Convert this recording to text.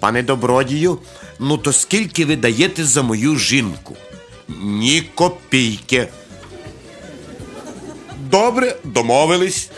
Пане добродію, ну то скільки ви даєте за мою жінку? Ні копійки. Добре, домовились.